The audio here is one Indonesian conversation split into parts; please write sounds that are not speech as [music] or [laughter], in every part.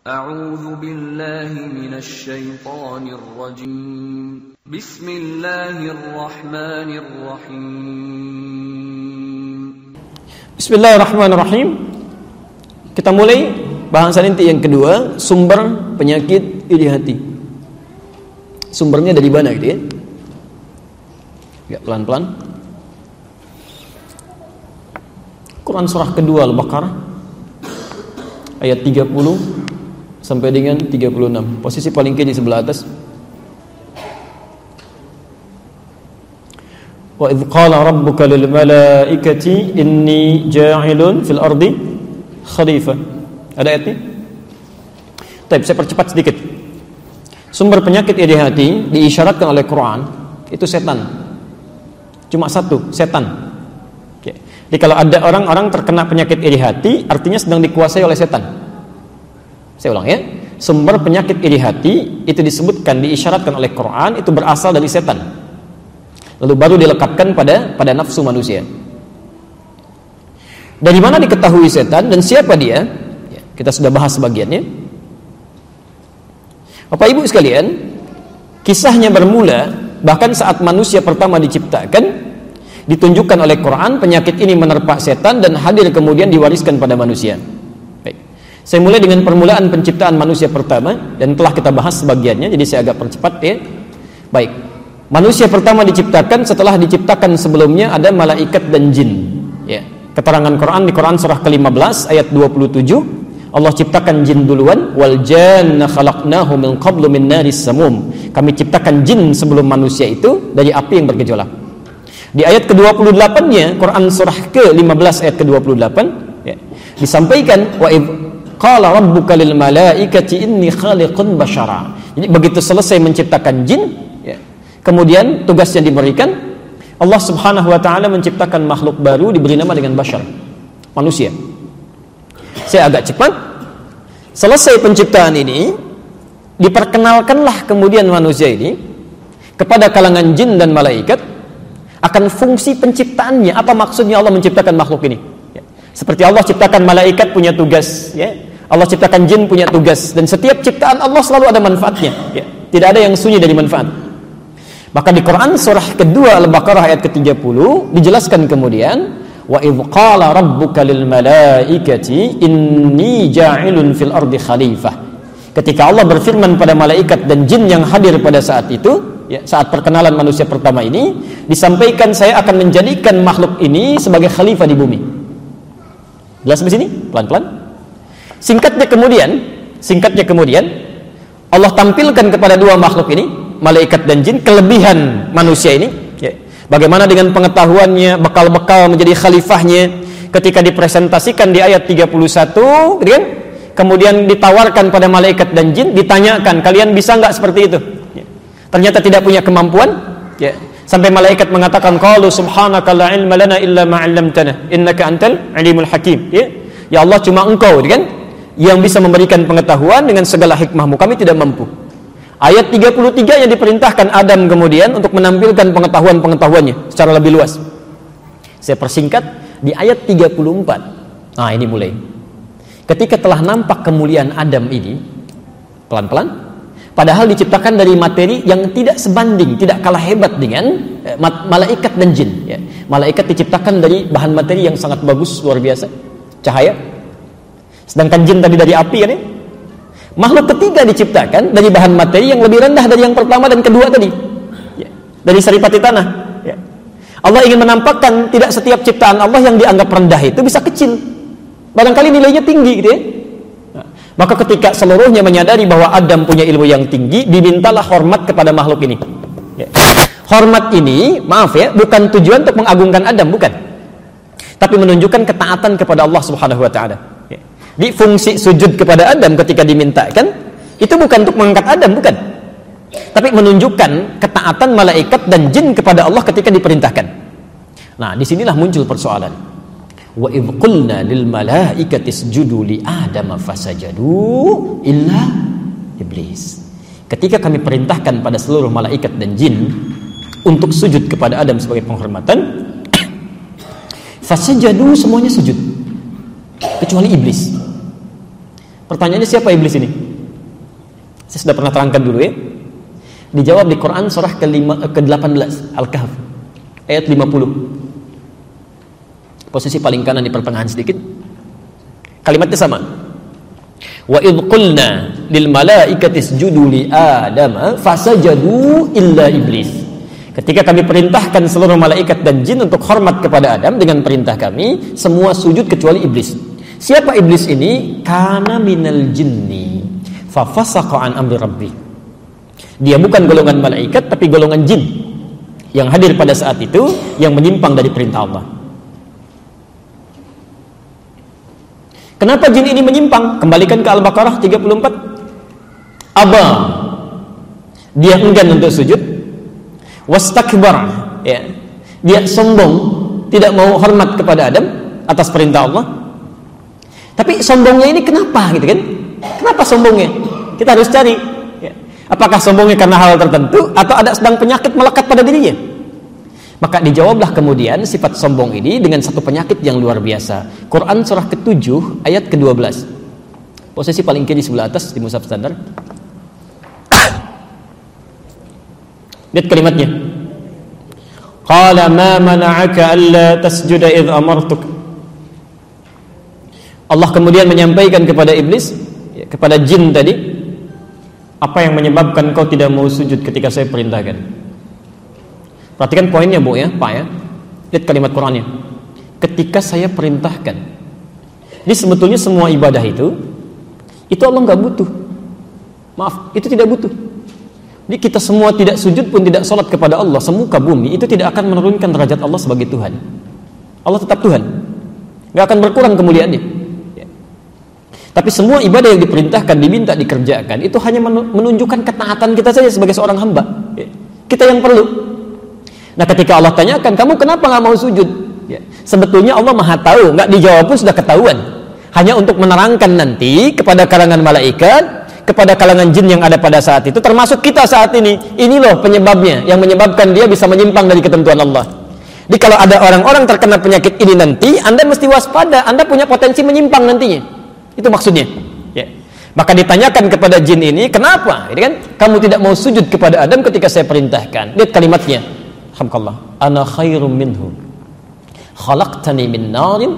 أعوذ بالله من الشيطان الرجيم بسم الله الرحمن الرحيم Bismillahirrahmanirrahim. Kita mulai bahasan inti yang kedua, sumber penyakit iri hati. Sumbernya dari mana gitu ya? Ya, pelan-pelan. Quran surah kedua Al-Baqarah ayat 30 sampai dengan 36. Posisi paling kiri sebelah atas. Wa idh qala rabbuka lil malaikati inni ja'ilun fil ardi khalifah. Ada ayat ini? Baik, saya percepat sedikit. Sumber penyakit iri hati diisyaratkan oleh Quran itu setan. Cuma satu, setan. Jadi kalau ada orang-orang terkena penyakit iri hati, artinya sedang dikuasai oleh setan. Saya ulang ya. Sumber penyakit iri hati itu disebutkan diisyaratkan oleh Quran itu berasal dari setan. Lalu baru dilekatkan pada pada nafsu manusia. Dari mana diketahui setan dan siapa dia? Ya, kita sudah bahas sebagiannya. Bapak Ibu sekalian, kisahnya bermula bahkan saat manusia pertama diciptakan ditunjukkan oleh Quran penyakit ini menerpa setan dan hadir kemudian diwariskan pada manusia. Saya mulai dengan permulaan penciptaan manusia pertama dan telah kita bahas sebagiannya jadi saya agak percepat ya. Baik. Manusia pertama diciptakan setelah diciptakan sebelumnya ada malaikat dan jin. Ya. Keterangan Quran di Quran surah ke-15 ayat 27 Allah ciptakan jin duluan wal janna khalaqnahu min qablu min naris samum. Kami ciptakan jin sebelum manusia itu dari api yang bergejolak. Di ayat ke-28-nya Quran surah ke-15 ayat ke-28 ya, disampaikan wa qala rabbuka lil malaikati inni khaliqun basyara. Jadi begitu selesai menciptakan jin ya, kemudian tugas yang diberikan Allah Subhanahu wa taala menciptakan makhluk baru diberi nama dengan bashar. Manusia. Saya agak cepat. Selesai penciptaan ini, diperkenalkanlah kemudian manusia ini kepada kalangan jin dan malaikat akan fungsi penciptaannya. Apa maksudnya Allah menciptakan makhluk ini? Ya. Seperti Allah ciptakan malaikat punya tugas, ya. Allah ciptakan jin punya tugas dan setiap ciptaan Allah selalu ada manfaatnya. Ya. Tidak ada yang sunyi dari manfaat. Maka di Quran surah kedua Al-Baqarah ayat ke-30 dijelaskan kemudian wa idh qala rabbuka lil malaikati inni ja'ilun fil ardi khalifah ketika Allah berfirman pada malaikat dan jin yang hadir pada saat itu ya, saat perkenalan manusia pertama ini disampaikan saya akan menjadikan makhluk ini sebagai khalifah di bumi jelas di sini pelan-pelan singkatnya kemudian singkatnya kemudian Allah tampilkan kepada dua makhluk ini malaikat dan jin kelebihan manusia ini ya, Bagaimana dengan pengetahuannya, bekal-bekal menjadi khalifahnya ketika dipresentasikan di ayat 31, gitu kan? Kemudian ditawarkan pada malaikat dan jin, ditanyakan, kalian bisa nggak seperti itu? Ya. Ternyata tidak punya kemampuan, ya. Sampai malaikat mengatakan, "Qalu subhanaka la ilma lana illa ma 'allamtana, innaka antal alimul hakim." Ya. Ya Allah cuma Engkau, gitu kan? Yang bisa memberikan pengetahuan dengan segala hikmahmu. Kami tidak mampu. Ayat 33 yang diperintahkan Adam kemudian untuk menampilkan pengetahuan-pengetahuannya secara lebih luas. Saya persingkat di ayat 34. Nah, ini mulai. Ketika telah nampak kemuliaan Adam ini pelan-pelan padahal diciptakan dari materi yang tidak sebanding, tidak kalah hebat dengan eh, malaikat dan jin ya. Malaikat diciptakan dari bahan materi yang sangat bagus luar biasa, cahaya. Sedangkan jin tadi dari api kan ya. Makhluk ketiga diciptakan dari bahan materi yang lebih rendah dari yang pertama dan kedua tadi. Ya. Dari saripati tanah. Ya. Allah ingin menampakkan tidak setiap ciptaan Allah yang dianggap rendah itu bisa kecil. Barangkali nilainya tinggi gitu ya. Nah, maka ketika seluruhnya menyadari bahwa Adam punya ilmu yang tinggi, dimintalah hormat kepada makhluk ini. Ya. Hormat ini, maaf ya, bukan tujuan untuk mengagungkan Adam, bukan. Tapi menunjukkan ketaatan kepada Allah Subhanahu wa taala. Di fungsi sujud kepada Adam ketika dimintakan itu bukan untuk mengangkat Adam, bukan. Tapi menunjukkan ketaatan malaikat dan jin kepada Allah ketika diperintahkan. Nah, di sinilah muncul persoalan. Wa lil malaikati isjudu li Adam fasajadu illa iblis. Ketika kami perintahkan pada seluruh malaikat dan jin untuk sujud kepada Adam sebagai penghormatan, [clears throat] fasajadu semuanya sujud kecuali iblis. Pertanyaannya siapa iblis ini? Saya sudah pernah terangkan dulu ya. Dijawab di Quran surah ke-18 Al-Kahf ayat 50. Posisi paling kanan di pertengahan sedikit. Kalimatnya sama. Wa idh qulna lil malaikati isjudu li Adam fasajadu illa iblis. Ketika kami perintahkan seluruh malaikat dan jin untuk hormat kepada Adam dengan perintah kami, semua sujud kecuali iblis. Siapa iblis ini? Kana minal jinni fa fasaqa an amri rabbi. Dia bukan golongan malaikat tapi golongan jin yang hadir pada saat itu yang menyimpang dari perintah Allah. Kenapa jin ini menyimpang? Kembalikan ke Al-Baqarah 34. Aba. Dia enggan untuk sujud. Wastakbar. Ya. Dia sombong, tidak mau hormat kepada Adam atas perintah Allah. Tapi sombongnya ini kenapa gitu kan? Kenapa sombongnya? Kita harus cari. Ya. Apakah sombongnya karena hal tertentu atau ada sedang penyakit melekat pada dirinya? Maka dijawablah kemudian sifat sombong ini dengan satu penyakit yang luar biasa. Quran surah ke-7 ayat ke-12. Posisi paling kiri sebelah atas di mushaf standar. [coughs] Lihat kalimatnya. Qala ma mana'aka alla tasjuda idh amartuk. Allah kemudian menyampaikan kepada iblis, ya, kepada jin tadi, apa yang menyebabkan kau tidak mau sujud ketika saya perintahkan? Perhatikan poinnya Bu ya, Pak ya. Lihat kalimat Qurannya. Ketika saya perintahkan. Ini sebetulnya semua ibadah itu itu Allah nggak butuh. Maaf, itu tidak butuh. Jadi kita semua tidak sujud pun tidak sholat kepada Allah semuka bumi itu tidak akan menurunkan derajat Allah sebagai Tuhan. Allah tetap Tuhan, nggak akan berkurang kemuliaannya. Tapi semua ibadah yang diperintahkan, diminta, dikerjakan itu hanya menunjukkan ketaatan kita saja sebagai seorang hamba. Ya. Kita yang perlu. Nah ketika Allah tanyakan, kamu kenapa nggak mau sujud? Ya. Sebetulnya Allah maha tahu, nggak dijawab pun sudah ketahuan. Hanya untuk menerangkan nanti kepada kalangan malaikat, kepada kalangan jin yang ada pada saat itu, termasuk kita saat ini. Ini loh penyebabnya, yang menyebabkan dia bisa menyimpang dari ketentuan Allah. Jadi kalau ada orang-orang terkena penyakit ini nanti, Anda mesti waspada, Anda punya potensi menyimpang nantinya. Itu maksudnya. Ya. Maka ditanyakan kepada jin ini, kenapa? Ini kan kamu tidak mau sujud kepada Adam ketika saya perintahkan. Lihat kalimatnya Alhamdulillah. Ana khairum minhu. Khalaqtani min narin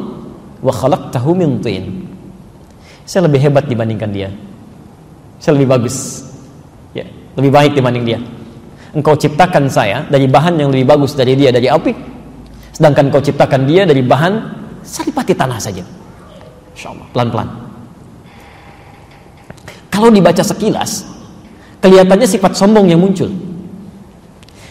wa khalaqtahu min tin. Saya lebih hebat dibandingkan dia. Saya lebih bagus. Ya, lebih baik dibanding dia. Engkau ciptakan saya dari bahan yang lebih bagus dari dia dari api. Sedangkan engkau ciptakan dia dari bahan saripati tanah saja. Insyaallah, pelan-pelan. Kalau dibaca sekilas, kelihatannya sifat sombong yang muncul.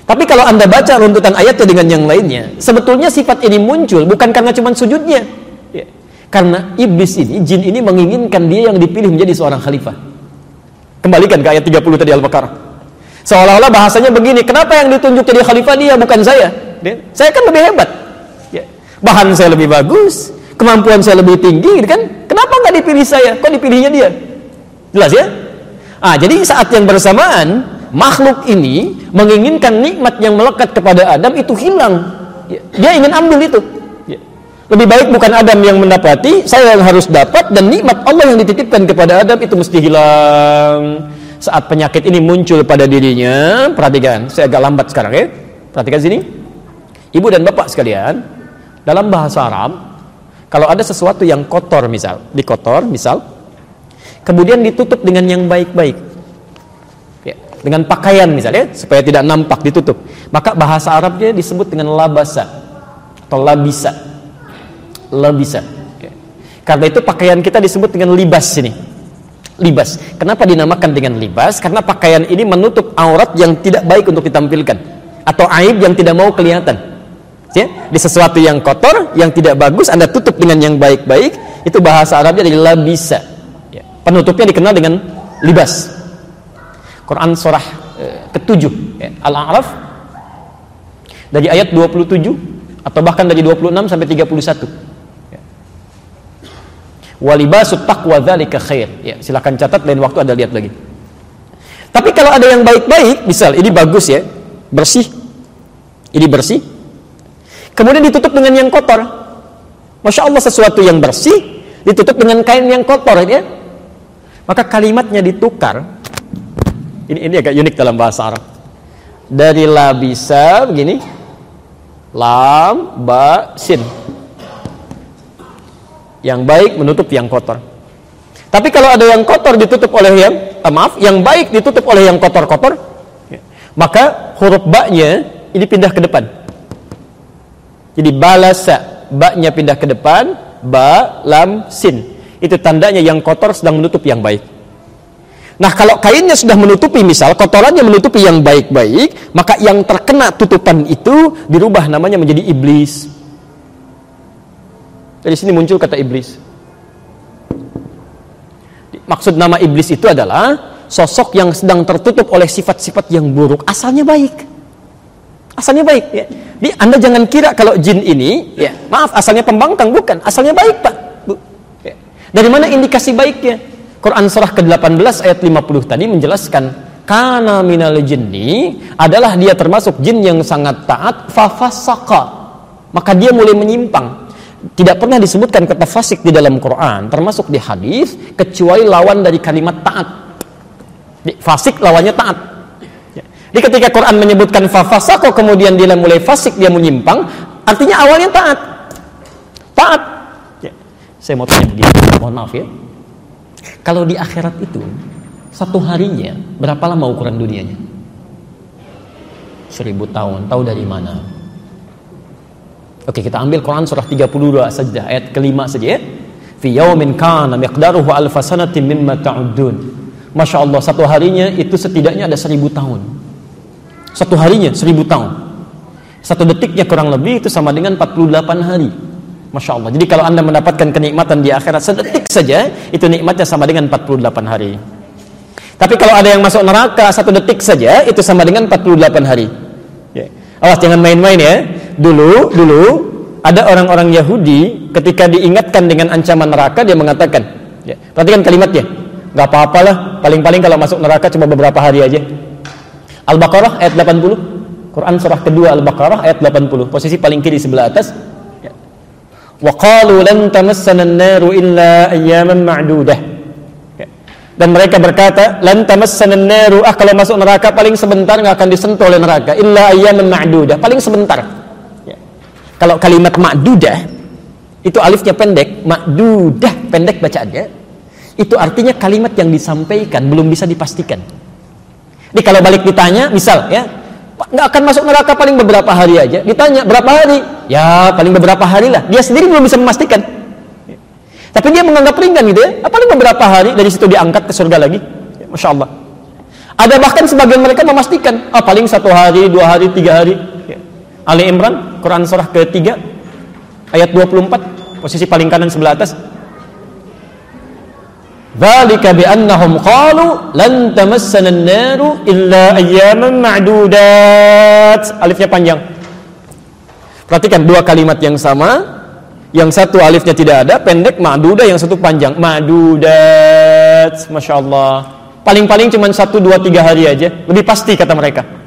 Tapi kalau anda baca runtutan ayatnya dengan yang lainnya, sebetulnya sifat ini muncul bukan karena cuma sujudnya. Ya. Karena iblis ini, jin ini menginginkan dia yang dipilih menjadi seorang khalifah. Kembalikan ke ayat 30 tadi Al-Baqarah. Seolah-olah bahasanya begini, kenapa yang ditunjuk jadi khalifah dia bukan saya? Ya. Saya kan lebih hebat. Ya. Bahan saya lebih bagus, kemampuan saya lebih tinggi, kan? Kenapa nggak dipilih saya? Kok dipilihnya dia? Jelas ya? Ah, jadi saat yang bersamaan makhluk ini menginginkan nikmat yang melekat kepada Adam itu hilang. Ya, dia ingin ambil itu. Ya. Lebih baik bukan Adam yang mendapati, saya yang harus dapat dan nikmat Allah yang dititipkan kepada Adam itu mesti hilang. Saat penyakit ini muncul pada dirinya, perhatikan, saya agak lambat sekarang ya. Perhatikan sini. Ibu dan bapak sekalian, dalam bahasa Arab, kalau ada sesuatu yang kotor misal, dikotor misal, kemudian ditutup dengan yang baik-baik. Dengan pakaian misalnya supaya tidak nampak ditutup. Maka bahasa Arabnya disebut dengan labasa atau labisa. Labisa. Karena itu pakaian kita disebut dengan libas ini. Libas. Kenapa dinamakan dengan libas? Karena pakaian ini menutup aurat yang tidak baik untuk ditampilkan. Atau aib yang tidak mau kelihatan. Ya di sesuatu yang kotor yang tidak bagus anda tutup dengan yang baik-baik itu bahasa Arabnya adalah labisa. ya. Penutupnya dikenal dengan libas. Quran surah eh, ketujuh ya, Al-A'raf. Dari ayat 27 atau bahkan dari 26 sampai 31 ya. walibasut taqwa dzalika khair. Ya silakan catat lain waktu ada lihat lagi. Tapi kalau ada yang baik-baik misal ini bagus ya bersih. Ini bersih. Kemudian ditutup dengan yang kotor. Masya Allah sesuatu yang bersih ditutup dengan kain yang kotor ya Maka kalimatnya ditukar. Ini ini agak unik dalam bahasa Arab. Dari labisa begini. Lam, ba, sin. Yang baik menutup yang kotor. Tapi kalau ada yang kotor ditutup oleh yang eh, maaf, yang baik ditutup oleh yang kotor-kotor, maka huruf ba-nya ini pindah ke depan. Jadi balasa, ba-nya pindah ke depan, ba, lam, sin. Itu tandanya yang kotor sedang menutup yang baik. Nah, kalau kainnya sudah menutupi misal kotorannya menutupi yang baik-baik, maka yang terkena tutupan itu dirubah namanya menjadi iblis. Dari sini muncul kata iblis. Maksud nama iblis itu adalah sosok yang sedang tertutup oleh sifat-sifat yang buruk, asalnya baik. Asalnya baik ya. Jadi Anda jangan kira kalau jin ini ya, maaf asalnya pembangkang bukan, asalnya baik, Pak. Dari mana indikasi baiknya? Quran surah ke-18 ayat 50 tadi menjelaskan kana minal jinni adalah dia termasuk jin yang sangat taat fafasaka maka dia mulai menyimpang tidak pernah disebutkan kata fasik di dalam Quran, termasuk di hadis, kecuali lawan dari kalimat taat. Fasik lawannya taat. Ya. Jadi ketika Quran menyebutkan fafasako kemudian dia mulai fasik dia menyimpang, artinya awalnya taat. Taat. Ya. Saya mau tanya begini, mohon maaf ya. Kalau di akhirat itu satu harinya berapa lama ukuran dunianya? Seribu tahun. Tahu dari mana? Oke, kita ambil Quran surah 32 saja, ayat kelima saja ya. Fi yaumin kana miqdaruhu alf sanatin mimma ta'uddun. Masya Allah, satu harinya itu setidaknya ada seribu tahun. Satu harinya seribu tahun. Satu detiknya kurang lebih itu sama dengan 48 hari. Masya Allah. Jadi kalau anda mendapatkan kenikmatan di akhirat sedetik saja, itu nikmatnya sama dengan 48 hari. Tapi kalau ada yang masuk neraka satu detik saja, itu sama dengan 48 hari. Ya. Awas jangan main-main ya. Dulu, dulu ada orang-orang Yahudi ketika diingatkan dengan ancaman neraka dia mengatakan, ya, perhatikan kalimatnya, nggak apa-apalah, paling-paling kalau masuk neraka cuma beberapa hari aja. Al-Baqarah ayat 80, Quran surah kedua Al-Baqarah ayat 80, posisi paling kiri sebelah atas. Wa qalu lan tamassana an-naru illa ayyaman ma'dudah dan mereka berkata lan tamassana naru ah kalau masuk neraka paling sebentar nggak akan disentuh oleh neraka. Illa ayyaman ma'dudah. Paling sebentar. Ya. kalau kalimat ma'dudah itu alifnya pendek. Ma'dudah pendek bacaannya. Itu artinya kalimat yang disampaikan belum bisa dipastikan. Jadi kalau balik ditanya misal ya nggak akan masuk neraka paling beberapa hari aja ditanya berapa hari ya paling beberapa hari lah dia sendiri belum bisa memastikan tapi dia menganggap ringan gitu ya. Apalagi beberapa hari dari situ diangkat ke surga lagi. Ya, Masya Allah. Ada bahkan sebagian mereka memastikan, ah paling satu hari, dua hari, tiga hari. Ya. Ali Imran, Quran surah ketiga, ayat 24, posisi paling kanan sebelah atas. Dzalika annahum qalu lan tamassana an-naru illa ayyaman ma'dudat. Alifnya panjang. Perhatikan dua kalimat yang sama yang satu alifnya tidak ada, pendek, ma'duda, yang satu panjang. Ma'dudat, Masya Allah. Paling-paling cuma satu, dua, tiga hari aja. Lebih pasti kata mereka.